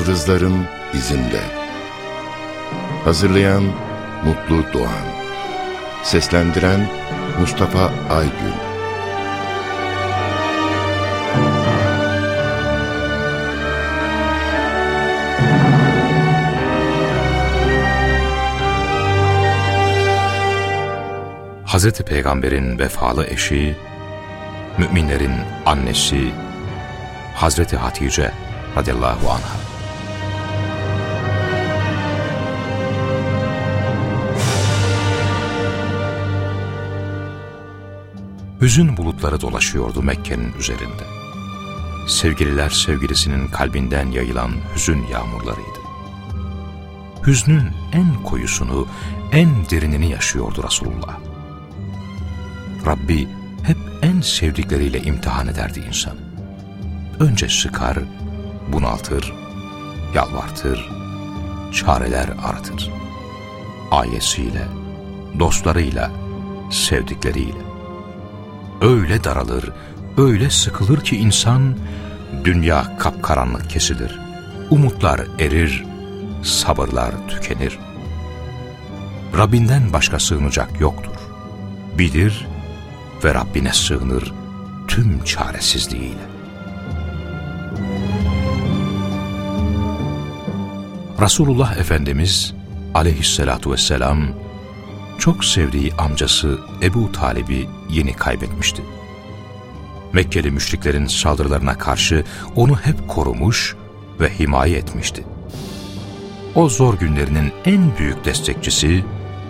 Yıldızların izinde. Hazırlayan Mutlu Doğan. Seslendiren Mustafa Aygün. Hazreti Peygamber'in vefalı eşi, müminlerin annesi Hazreti Hatice radıyallahu anha. Hüzün bulutları dolaşıyordu Mekke'nin üzerinde. Sevgililer sevgilisinin kalbinden yayılan hüzün yağmurlarıydı. Hüznün en koyusunu, en derinini yaşıyordu Resulullah. Rabbi hep en sevdikleriyle imtihan ederdi insanı. Önce sıkar, bunaltır, yalvartır, çareler aratır. Ayesiyle, dostlarıyla, sevdikleriyle. Öyle daralır, öyle sıkılır ki insan, dünya kapkaranlık kesilir. Umutlar erir, sabırlar tükenir. Rabbinden başka sığınacak yoktur. Bilir ve Rabbine sığınır tüm çaresizliğiyle. Resulullah Efendimiz aleyhissalatu vesselam çok sevdiği amcası Ebu Talib'i yeni kaybetmişti. Mekkeli müşriklerin saldırılarına karşı onu hep korumuş ve himaye etmişti. O zor günlerinin en büyük destekçisi,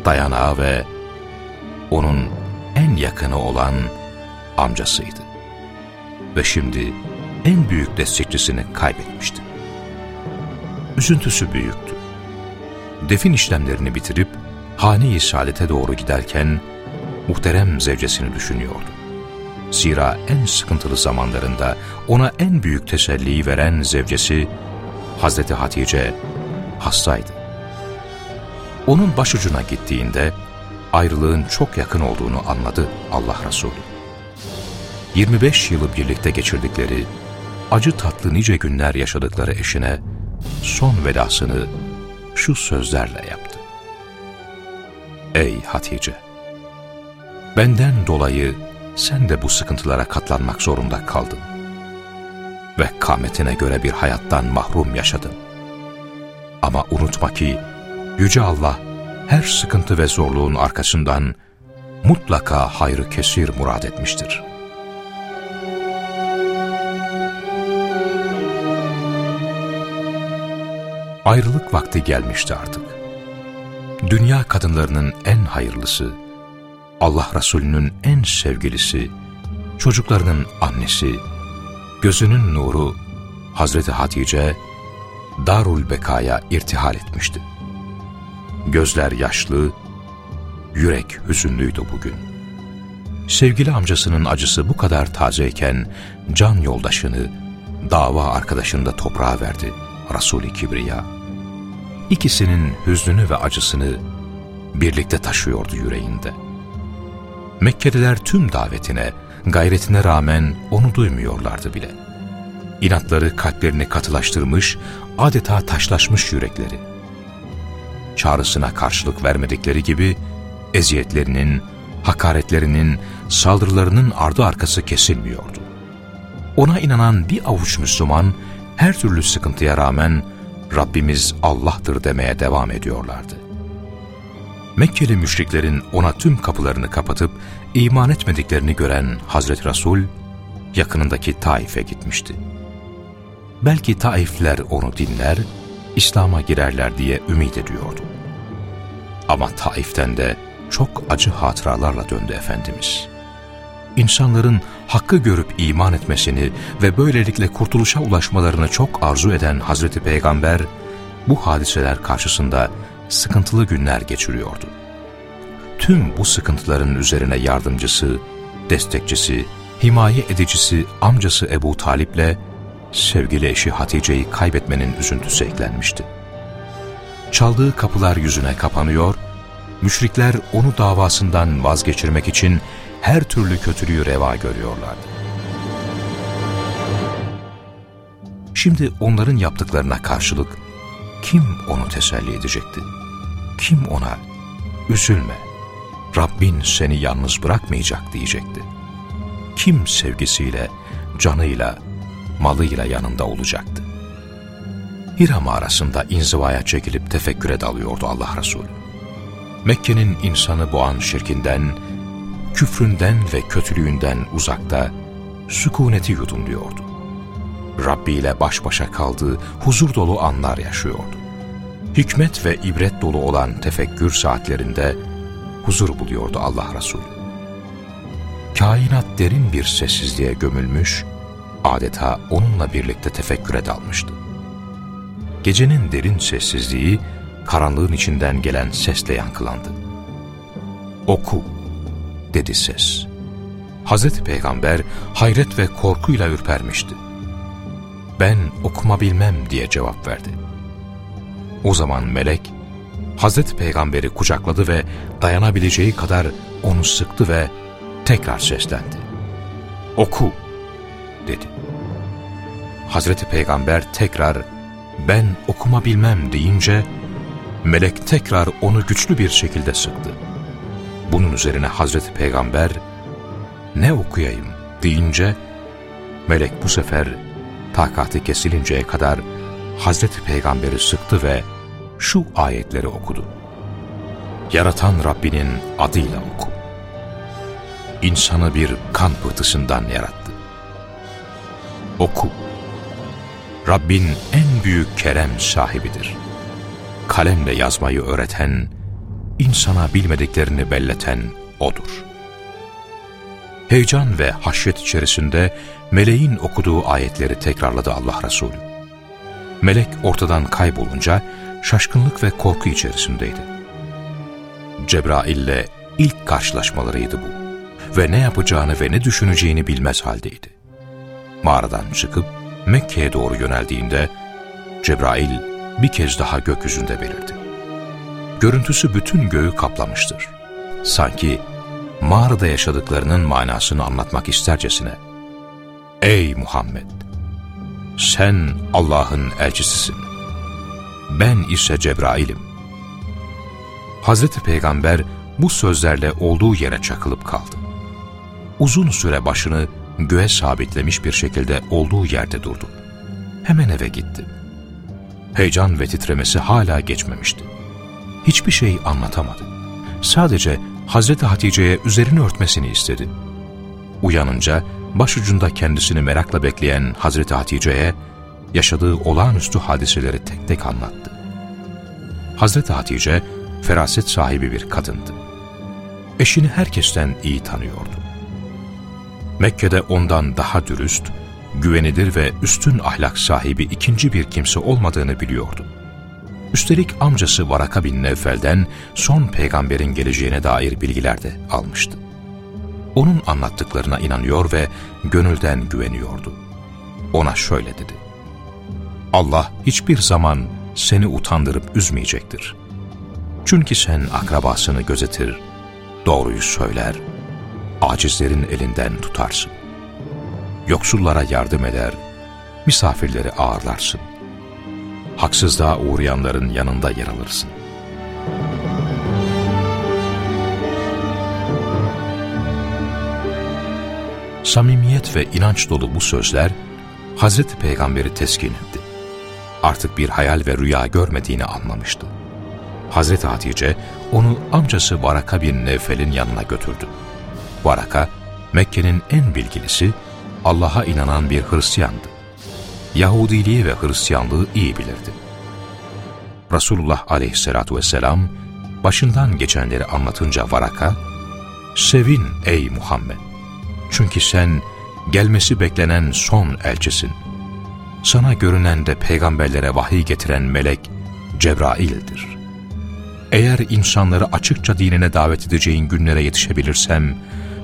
dayanağı ve onun en yakını olan amcasıydı. Ve şimdi en büyük destekçisini kaybetmişti. Üzüntüsü büyüktü. Defin işlemlerini bitirip hane-i doğru giderken muhterem zevcesini düşünüyordu. Zira en sıkıntılı zamanlarında ona en büyük teselliyi veren zevcesi Hazreti Hatice hastaydı. Onun başucuna gittiğinde ayrılığın çok yakın olduğunu anladı Allah Resulü. 25 yılı birlikte geçirdikleri, acı tatlı nice günler yaşadıkları eşine son vedasını şu sözlerle yaptı. Ey Hatice! Benden dolayı sen de bu sıkıntılara katlanmak zorunda kaldın. Ve kametine göre bir hayattan mahrum yaşadın. Ama unutma ki Yüce Allah her sıkıntı ve zorluğun arkasından mutlaka hayrı kesir murad etmiştir. Ayrılık vakti gelmişti artık. Dünya kadınlarının en hayırlısı, Allah Resulü'nün en sevgilisi, çocuklarının annesi, gözünün nuru Hazreti Hatice, Darul Beka'ya irtihal etmişti. Gözler yaşlı, yürek hüzünlüydü bugün. Sevgili amcasının acısı bu kadar tazeyken can yoldaşını, dava arkadaşını da toprağa verdi Resul-i Kibriya. İkisinin hüznünü ve acısını birlikte taşıyordu yüreğinde. Mekkeliler tüm davetine, gayretine rağmen onu duymuyorlardı bile. İnatları kalplerini katılaştırmış, adeta taşlaşmış yürekleri. Çağrısına karşılık vermedikleri gibi, eziyetlerinin, hakaretlerinin, saldırılarının ardı arkası kesilmiyordu. Ona inanan bir avuç Müslüman, her türlü sıkıntıya rağmen Rabbimiz Allah'tır demeye devam ediyorlardı. Mekkeli müşriklerin ona tüm kapılarını kapatıp iman etmediklerini gören Hazreti Resul yakınındaki Taif'e gitmişti. Belki Taifler onu dinler, İslam'a girerler diye ümit ediyordu. Ama Taif'ten de çok acı hatıralarla döndü Efendimiz. İnsanların hakkı görüp iman etmesini ve böylelikle kurtuluşa ulaşmalarını çok arzu eden Hazreti Peygamber, bu hadiseler karşısında sıkıntılı günler geçiriyordu. Tüm bu sıkıntıların üzerine yardımcısı, destekçisi, himaye edicisi amcası Ebu Talip'le sevgili eşi Hatice'yi kaybetmenin üzüntüsü eklenmişti. Çaldığı kapılar yüzüne kapanıyor, müşrikler onu davasından vazgeçirmek için her türlü kötülüğü reva görüyorlardı. Şimdi onların yaptıklarına karşılık kim onu teselli edecekti? Kim ona üzülme, Rabbin seni yalnız bırakmayacak diyecekti. Kim sevgisiyle, canıyla, malıyla yanında olacaktı? Hira mağarasında inzivaya çekilip tefekküre dalıyordu Allah Resulü. Mekke'nin insanı boğan şirkinden, küfründen ve kötülüğünden uzakta sükuneti yudumluyordu. Rabbi ile baş başa kaldığı huzur dolu anlar yaşıyordu. Hikmet ve ibret dolu olan tefekkür saatlerinde huzur buluyordu Allah Resulü. Kainat derin bir sessizliğe gömülmüş, adeta onunla birlikte tefekküre dalmıştı. Gecenin derin sessizliği, karanlığın içinden gelen sesle yankılandı. Oku, dedi ses. Hazreti Peygamber hayret ve korkuyla ürpermişti. Ben okuma bilmem diye cevap verdi. O zaman melek, Hazreti Peygamber'i kucakladı ve dayanabileceği kadar onu sıktı ve tekrar seslendi. Oku, dedi. Hazreti Peygamber tekrar ben okuma bilmem deyince melek tekrar onu güçlü bir şekilde sıktı. Bunun üzerine Hazreti Peygamber ne okuyayım deyince melek bu sefer takati kesilinceye kadar Hazreti Peygamber'i sıktı ve şu ayetleri okudu. Yaratan Rabbinin adıyla oku. İnsanı bir kan pıhtısından yarattı. Oku. Rabbin en büyük kerem sahibidir. Kalemle yazmayı öğreten, insana bilmediklerini belleten O'dur. Heyecan ve haşyet içerisinde meleğin okuduğu ayetleri tekrarladı Allah Resulü. Melek ortadan kaybolunca şaşkınlık ve korku içerisindeydi. Cebrail'le ilk karşılaşmalarıydı bu ve ne yapacağını ve ne düşüneceğini bilmez haldeydi. Mağaradan çıkıp Mekke'ye doğru yöneldiğinde Cebrail bir kez daha gökyüzünde belirdi. Görüntüsü bütün göğü kaplamıştır. Sanki mağarada yaşadıklarının manasını anlatmak istercesine. Ey Muhammed! Sen Allah'ın elçisisin. Ben ise Cebrail'im. Hazreti Peygamber bu sözlerle olduğu yere çakılıp kaldı. Uzun süre başını göğe sabitlemiş bir şekilde olduğu yerde durdu. Hemen eve gitti. Heyecan ve titremesi hala geçmemişti. Hiçbir şey anlatamadı. Sadece Hazreti Hatice'ye üzerini örtmesini istedi. Uyanınca başucunda kendisini merakla bekleyen Hazreti Hatice'ye yaşadığı olağanüstü hadiseleri tek tek anlattı. Hazreti Hatice feraset sahibi bir kadındı. Eşini herkesten iyi tanıyordu. Mekke'de ondan daha dürüst, güvenilir ve üstün ahlak sahibi ikinci bir kimse olmadığını biliyordu. Üstelik amcası Varaka bin Nevfel'den son peygamberin geleceğine dair bilgiler de almıştı. Onun anlattıklarına inanıyor ve gönülden güveniyordu. Ona şöyle dedi. Allah hiçbir zaman seni utandırıp üzmeyecektir. Çünkü sen akrabasını gözetir, doğruyu söyler, acizlerin elinden tutarsın. Yoksullara yardım eder, misafirleri ağırlarsın. Haksızlığa uğrayanların yanında yer alırsın. Samimiyet ve inanç dolu bu sözler Hazreti Peygamber'i teskin etti. Artık bir hayal ve rüya görmediğini anlamıştı. Hazreti Hatice onu amcası Varaka bin Nevfel'in yanına götürdü. Varaka, Mekke'nin en bilgilisi, Allah'a inanan bir Hristiyandı. Yahudiliği ve Hristiyanlığı iyi bilirdi. Resulullah aleyhissalatu vesselam başından geçenleri anlatınca Varaka, Sevin ey Muhammed! Çünkü sen gelmesi beklenen son elçisin. Sana görünen de peygamberlere vahiy getiren melek Cebrail'dir. Eğer insanları açıkça dinine davet edeceğin günlere yetişebilirsem,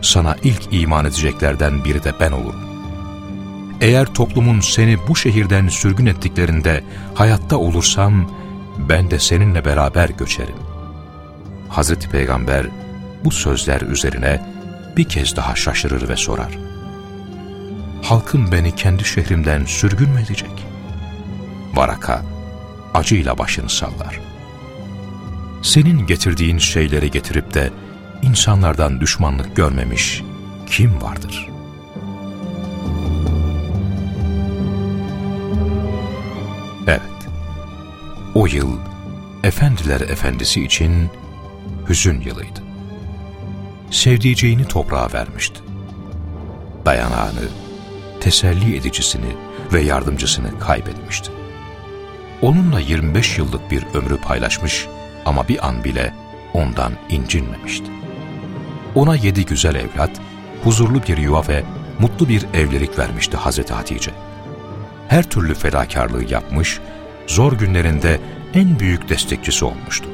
sana ilk iman edeceklerden biri de ben olurum. Eğer toplumun seni bu şehirden sürgün ettiklerinde hayatta olursam, ben de seninle beraber göçerim. Hazreti Peygamber bu sözler üzerine bir kez daha şaşırır ve sorar. Halkım beni kendi şehrimden sürgün mü edecek? Varaka acıyla başını sallar. Senin getirdiğin şeyleri getirip de insanlardan düşmanlık görmemiş kim vardır? Evet, o yıl Efendiler Efendisi için hüzün yılıydı. Sevdiceğini toprağa vermişti. Dayanağını, teselli edicisini ve yardımcısını kaybetmişti. Onunla 25 yıllık bir ömrü paylaşmış ama bir an bile ondan incinmemişti. Ona yedi güzel evlat, huzurlu bir yuva ve mutlu bir evlilik vermişti Hazreti Hatice. Her türlü fedakarlığı yapmış, zor günlerinde en büyük destekçisi olmuştu.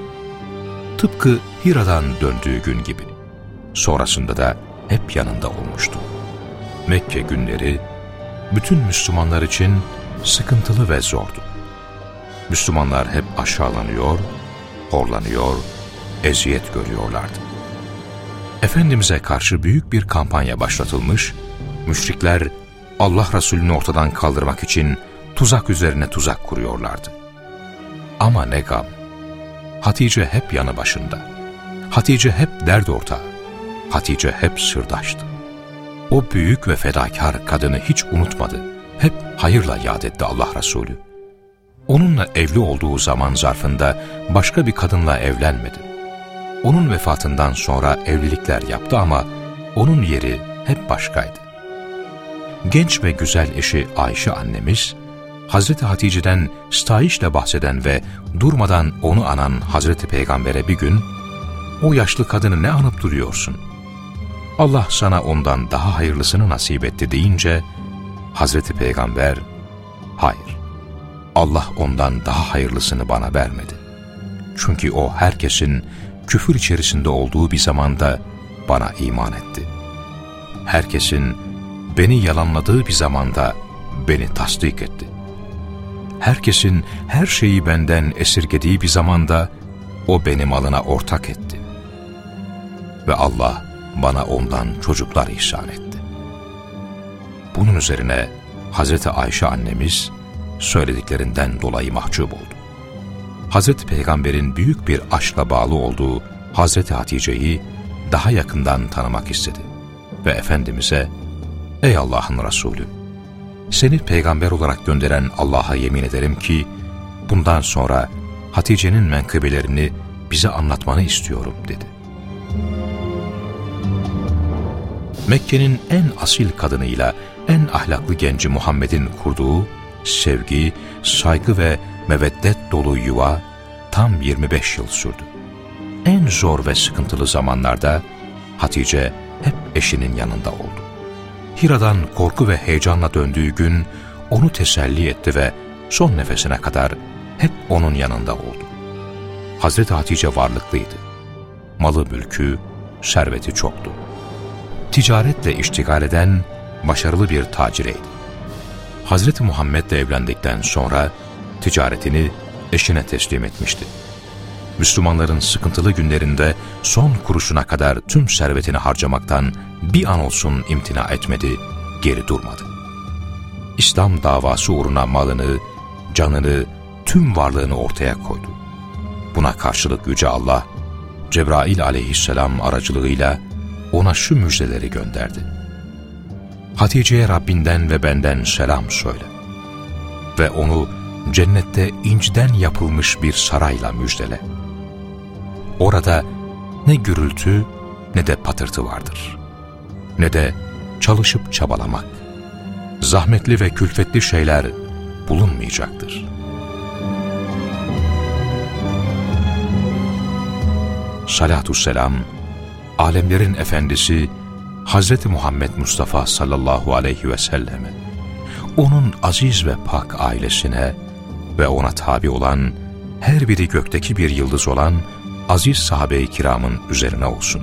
Tıpkı Hira'dan döndüğü gün gibi. Sonrasında da hep yanında olmuştu. Mekke günleri bütün Müslümanlar için sıkıntılı ve zordu. Müslümanlar hep aşağılanıyor, horlanıyor, eziyet görüyorlardı. Efendimiz'e karşı büyük bir kampanya başlatılmış, müşrikler Allah Resulü'nü ortadan kaldırmak için tuzak üzerine tuzak kuruyorlardı. Ama ne gam, Hatice hep yanı başında, Hatice hep dert ortağı, Hatice hep sırdaştı. O büyük ve fedakar kadını hiç unutmadı, hep hayırla yad etti Allah Resulü. Onunla evli olduğu zaman zarfında başka bir kadınla evlenmedi. Onun vefatından sonra evlilikler yaptı ama onun yeri hep başkaydı. Genç ve güzel eşi Ayşe annemiz, Hazreti Hatice'den stayişle bahseden ve durmadan onu anan Hazreti Peygamber'e bir gün, ''O yaşlı kadını ne anıp duruyorsun? Allah sana ondan daha hayırlısını nasip etti.'' deyince, Hazreti Peygamber, ''Hayır, Allah ondan daha hayırlısını bana vermedi. Çünkü o herkesin küfür içerisinde olduğu bir zamanda bana iman etti. Herkesin beni yalanladığı bir zamanda beni tasdik etti. Herkesin her şeyi benden esirgediği bir zamanda o benim malına ortak etti. Ve Allah bana ondan çocuklar ihsan etti. Bunun üzerine Hazreti Ayşe annemiz söylediklerinden dolayı mahcup oldu. Hazreti Peygamber'in büyük bir aşkla bağlı olduğu Hazreti Hatice'yi daha yakından tanımak istedi ve Efendimiz'e ''Ey Allah'ın Resulü, seni peygamber olarak gönderen Allah'a yemin ederim ki bundan sonra Hatice'nin menkıbelerini bize anlatmanı istiyorum.'' dedi. Mekke'nin en asil kadınıyla en ahlaklı genci Muhammed'in kurduğu sevgi, saygı ve meveddet dolu yuva tam 25 yıl sürdü. En zor ve sıkıntılı zamanlarda Hatice hep eşinin yanında oldu. Hira'dan korku ve heyecanla döndüğü gün onu teselli etti ve son nefesine kadar hep onun yanında oldu. Hazreti Hatice varlıklıydı. Malı mülkü, serveti çoktu. Ticaretle iştigal eden başarılı bir tacireydi. Hazreti Muhammed'le evlendikten sonra ticaretini eşine teslim etmişti. Müslümanların sıkıntılı günlerinde son kuruşuna kadar tüm servetini harcamaktan bir an olsun imtina etmedi, geri durmadı. İslam davası uğruna malını, canını, tüm varlığını ortaya koydu. Buna karşılık Yüce Allah, Cebrail aleyhisselam aracılığıyla ona şu müjdeleri gönderdi. Hatice'ye Rabbinden ve benden selam söyle. Ve onu cennette inciden yapılmış bir sarayla müjdele. Orada ne gürültü ne de patırtı vardır. Ne de çalışıp çabalamak. Zahmetli ve külfetli şeyler bulunmayacaktır. Salatü selam, alemlerin efendisi Hz. Muhammed Mustafa sallallahu aleyhi ve selleme, onun aziz ve pak ailesine ve ona tabi olan, her biri gökteki bir yıldız olan aziz sahabe-i kiramın üzerine olsun.